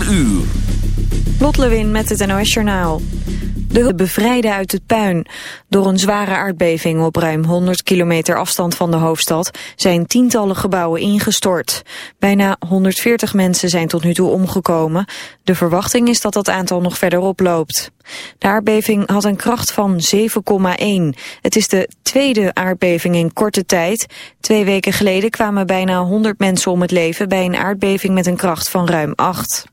4 uur. Met het NOS Journaal. De bevrijden uit het puin. Door een zware aardbeving op ruim 100 kilometer afstand van de hoofdstad zijn tientallen gebouwen ingestort. Bijna 140 mensen zijn tot nu toe omgekomen. De verwachting is dat dat aantal nog verder oploopt. De aardbeving had een kracht van 7,1. Het is de tweede aardbeving in korte tijd. Twee weken geleden kwamen bijna 100 mensen om het leven bij een aardbeving met een kracht van ruim 8.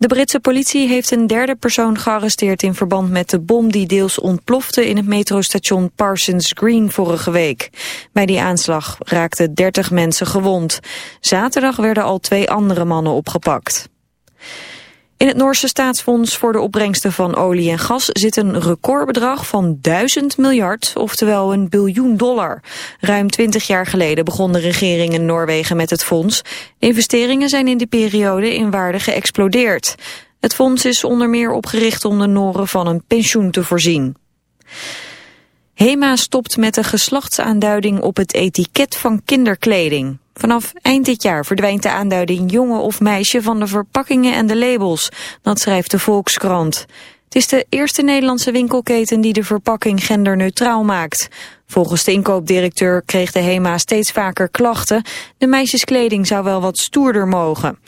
De Britse politie heeft een derde persoon gearresteerd in verband met de bom die deels ontplofte in het metrostation Parsons Green vorige week. Bij die aanslag raakten 30 mensen gewond. Zaterdag werden al twee andere mannen opgepakt. In het Noorse staatsfonds voor de opbrengsten van olie en gas zit een recordbedrag van 1000 miljard, oftewel een biljoen dollar. Ruim 20 jaar geleden begon de regering in Noorwegen met het fonds. investeringen zijn in die periode in waarde geëxplodeerd. Het fonds is onder meer opgericht om de Noren van een pensioen te voorzien. HEMA stopt met de geslachtsaanduiding op het etiket van kinderkleding. Vanaf eind dit jaar verdwijnt de aanduiding jongen of meisje van de verpakkingen en de labels. Dat schrijft de Volkskrant. Het is de eerste Nederlandse winkelketen die de verpakking genderneutraal maakt. Volgens de inkoopdirecteur kreeg de HEMA steeds vaker klachten. De meisjeskleding zou wel wat stoerder mogen.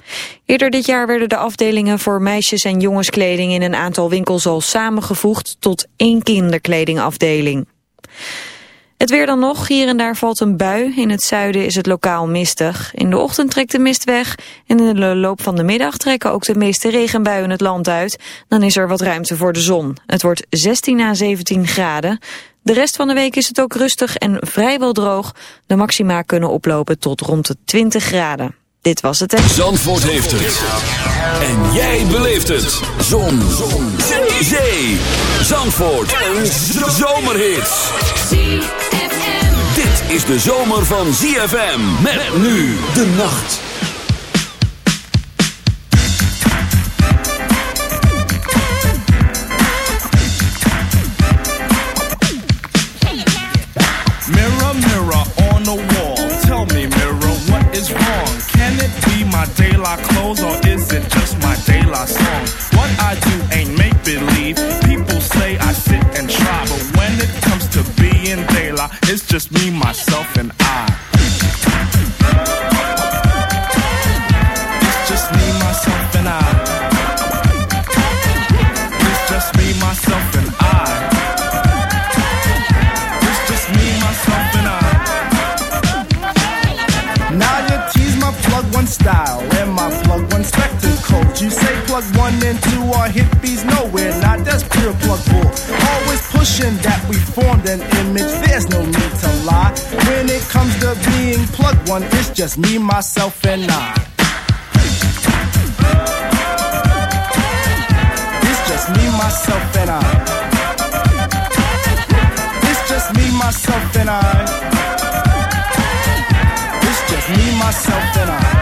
Eerder dit jaar werden de afdelingen voor meisjes- en jongenskleding in een aantal winkels al samengevoegd tot één kinderkledingafdeling. Het weer dan nog. Hier en daar valt een bui. In het zuiden is het lokaal mistig. In de ochtend trekt de mist weg. En in de loop van de middag trekken ook de meeste regenbuien het land uit. Dan is er wat ruimte voor de zon. Het wordt 16 à 17 graden. De rest van de week is het ook rustig en vrijwel droog. De maxima kunnen oplopen tot rond de 20 graden. Dit was het. Zandvoort heeft het. En jij beleeft het. Zon. Zon. Zee. Zandvoort. Een zomerhit. Dit is de zomer van ZFM. Met nu de nacht. Mirror, mirror on the wall. Tell me, mirror, what is wrong? Can it be my daylight clothes or just me, myself, and I. Just me, myself, and I. It's just me, myself, and I. It's just me, myself, and I. Now you tease my plug one style and my plug one spectacles. You say plug one and two are hippies nowhere. Not that's pure plug bull. Always pushing that we formed an image. To being plug one, it's just me, myself, and I. It's just me, myself, and I. It's just me, myself, and I. It's just me, myself, and I.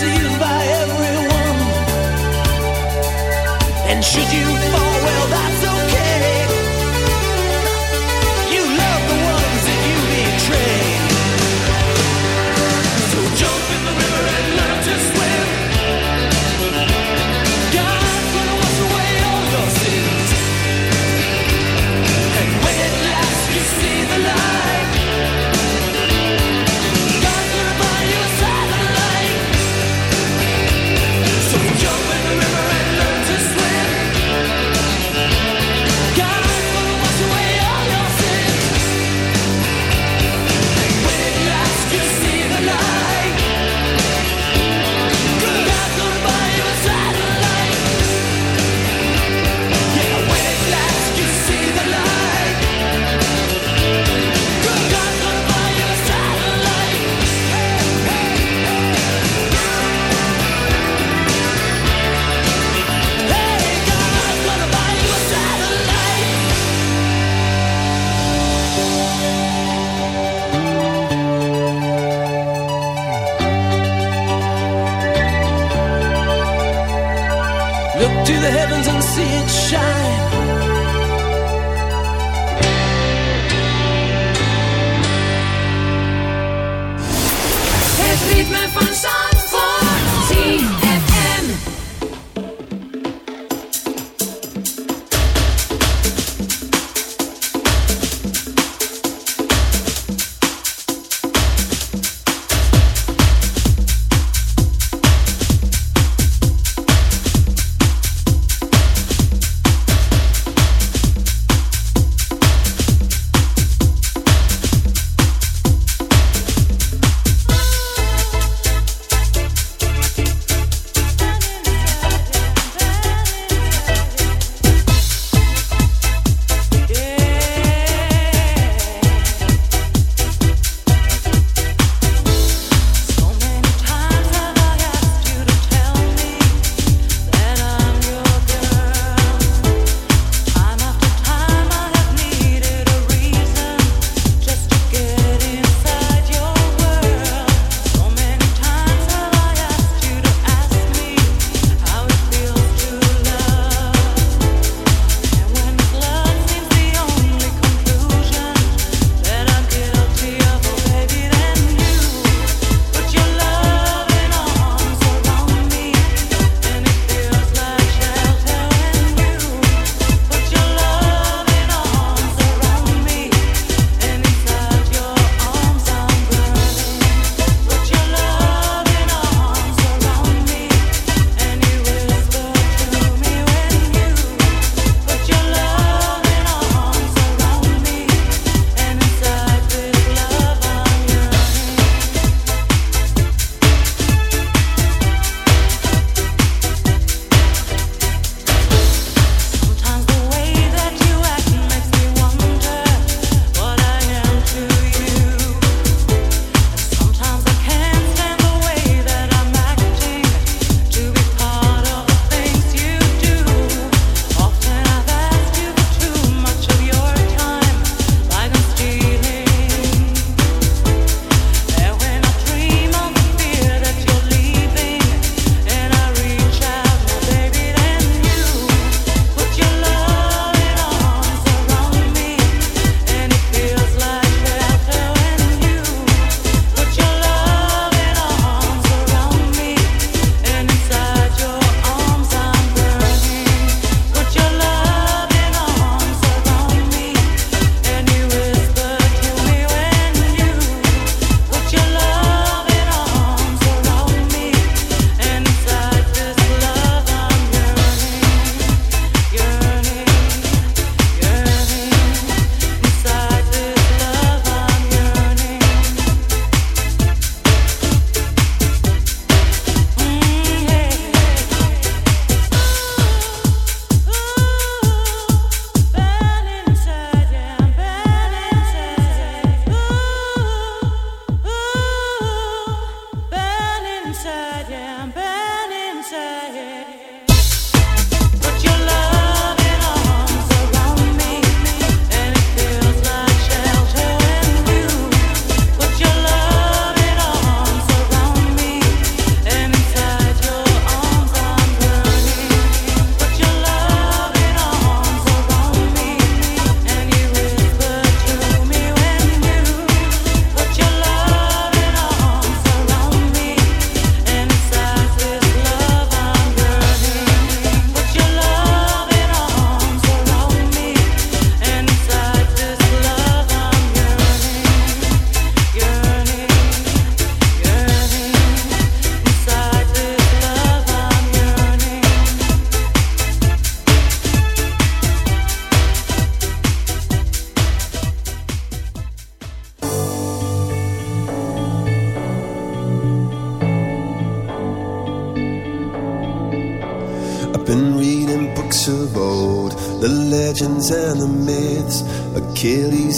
Received by everyone. And should you fall,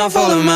down, follow my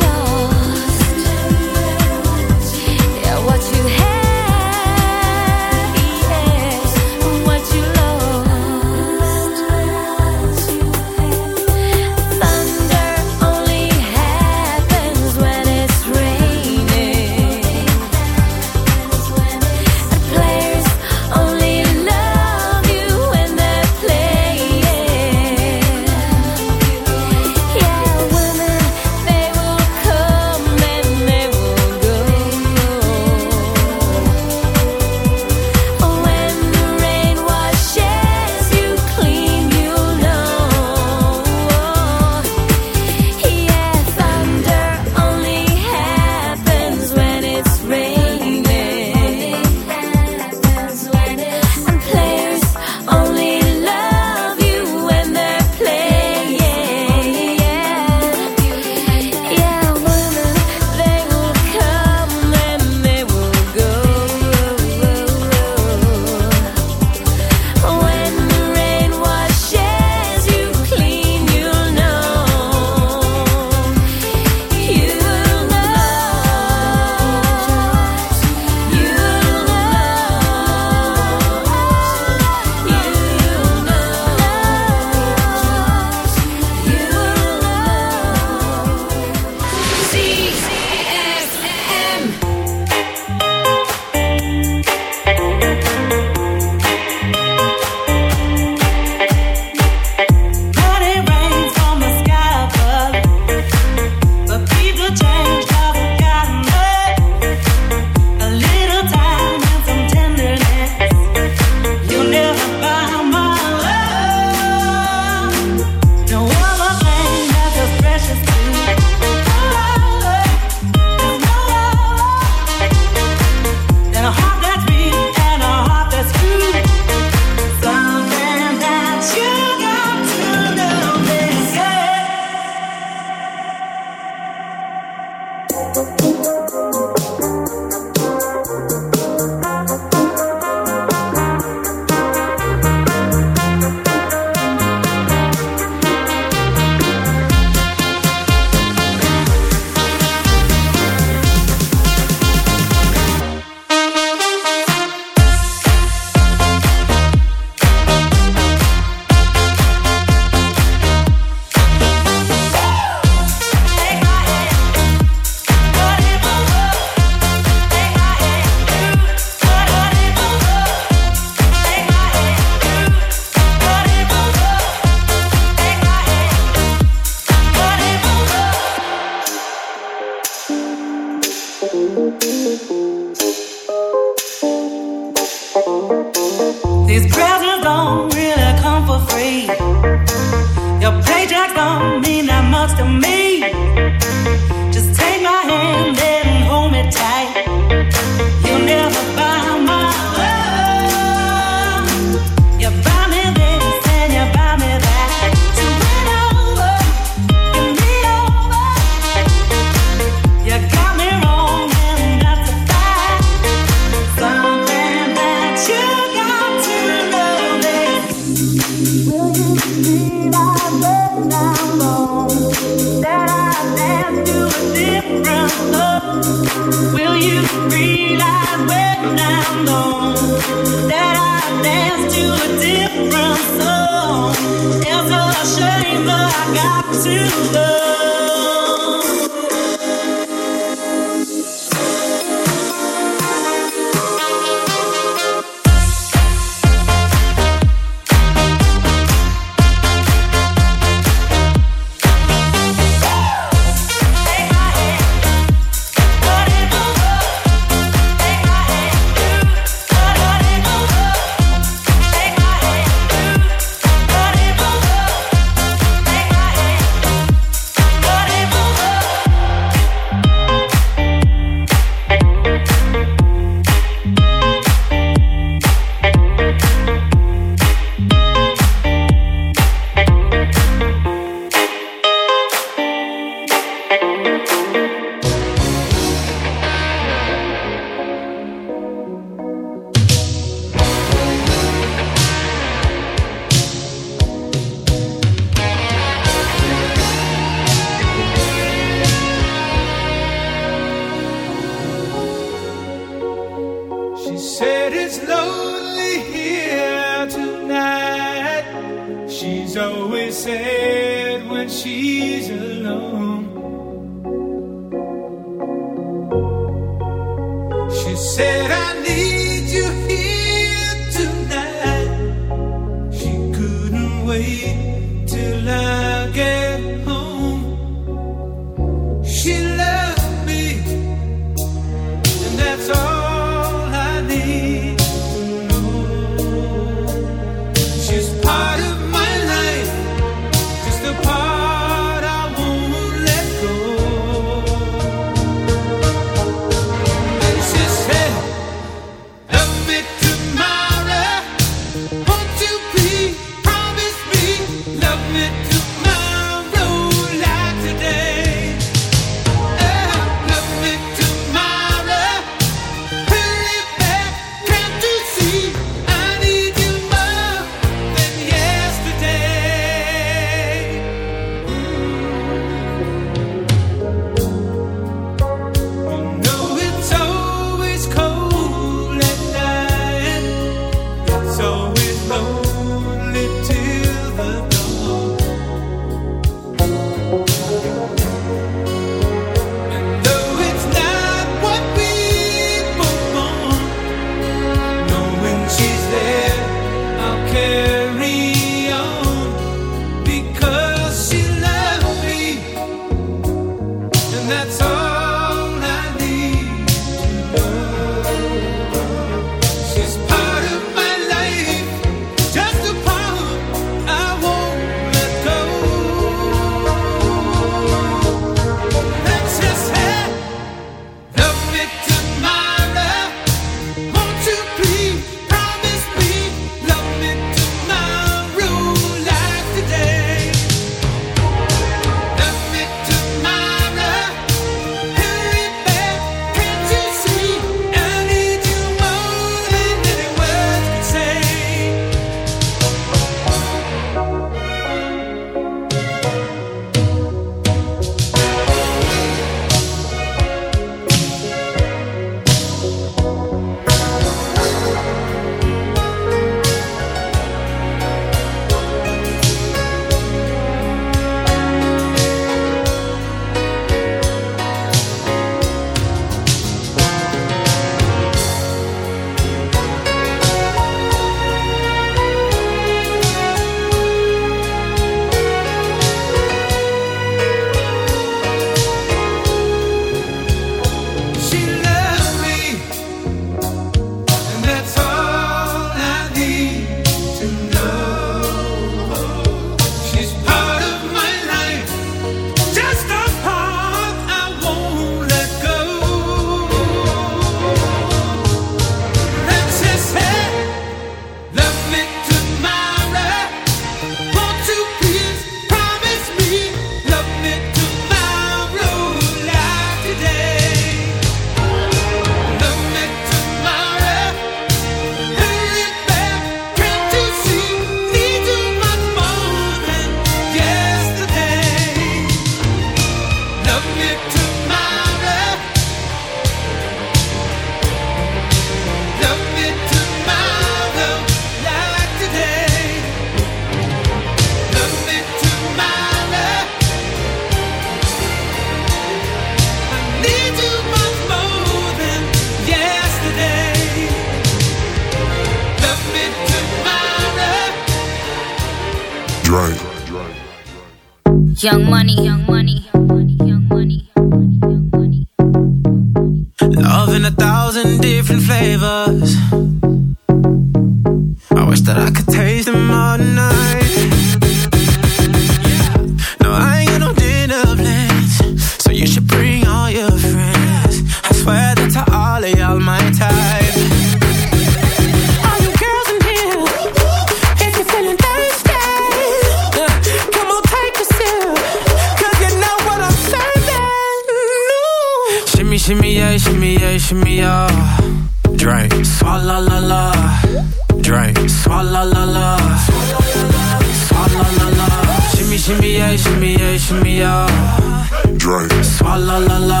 la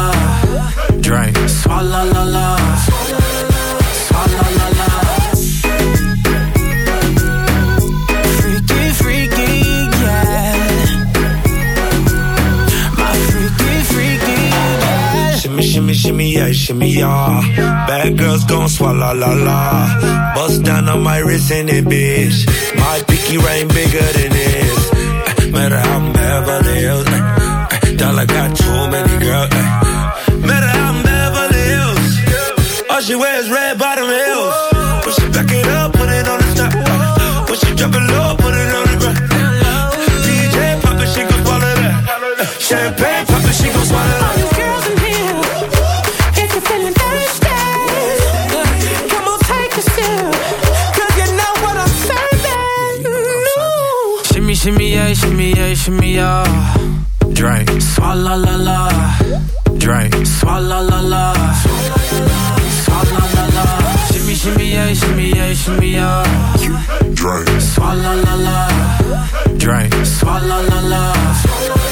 la. Drink, swalla la la. Swalla la la. Freaky, freaky, yeah. My freaky, freaky, yeah. Shimmy, shimmy, shimmy, yeah, shimmy, yeah. Bad girls gon' swallow la la. Bust down on my wrist and it, bitch. My pinky ring bigger than this. Eh, Matter how I'm Beverly Hills. eh, eh, Dollar got too many girls. eh. Matter how I'm Beverly Hills. All she wears red bottom heels. When she back it up, put it on the top. When she drop it low, put it on the ground. DJ pop it, she gon' swallow that. Champagne pop it, she gon' swallow that. All you girls in here, if you're feeling thirsty, come on, take a sip, 'cause you know what I'm serving. Shimmy, shimmy, yeah, shimmy, yeah, shimmy, yeah. Drink, swalla la la. Drink, swalla la la. Swalla la la. Shimmy, shimmy, yeah, shimmy, yeah, shimmy, yeah. Drink, swalla la la. Drink, swalla la la.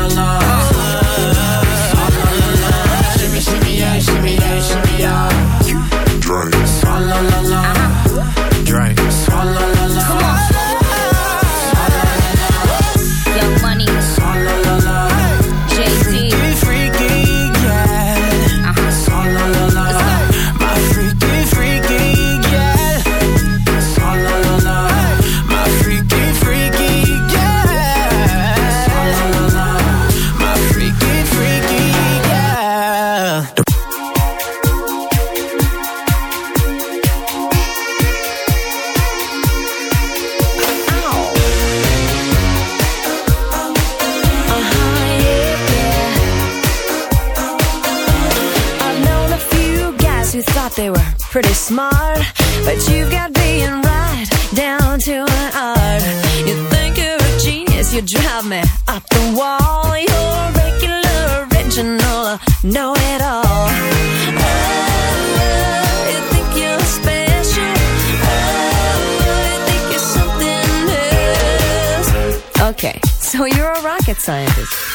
Scientist.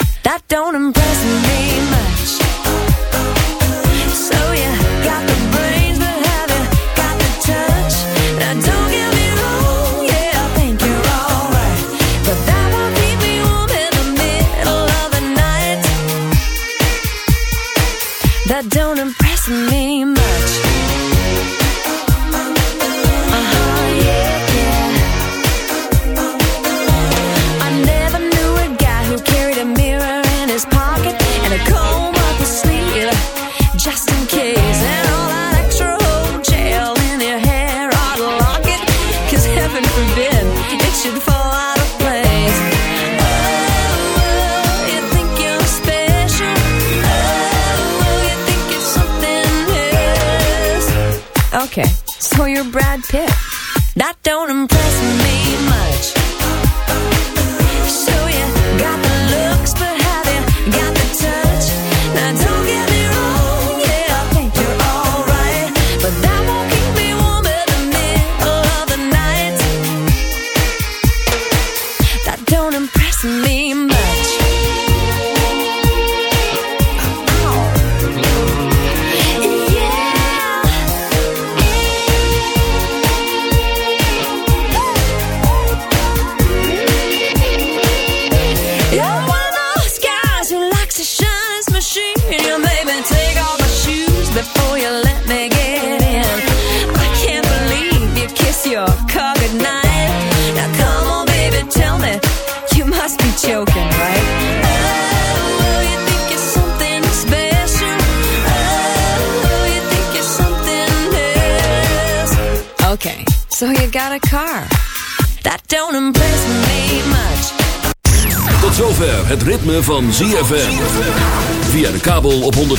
pick.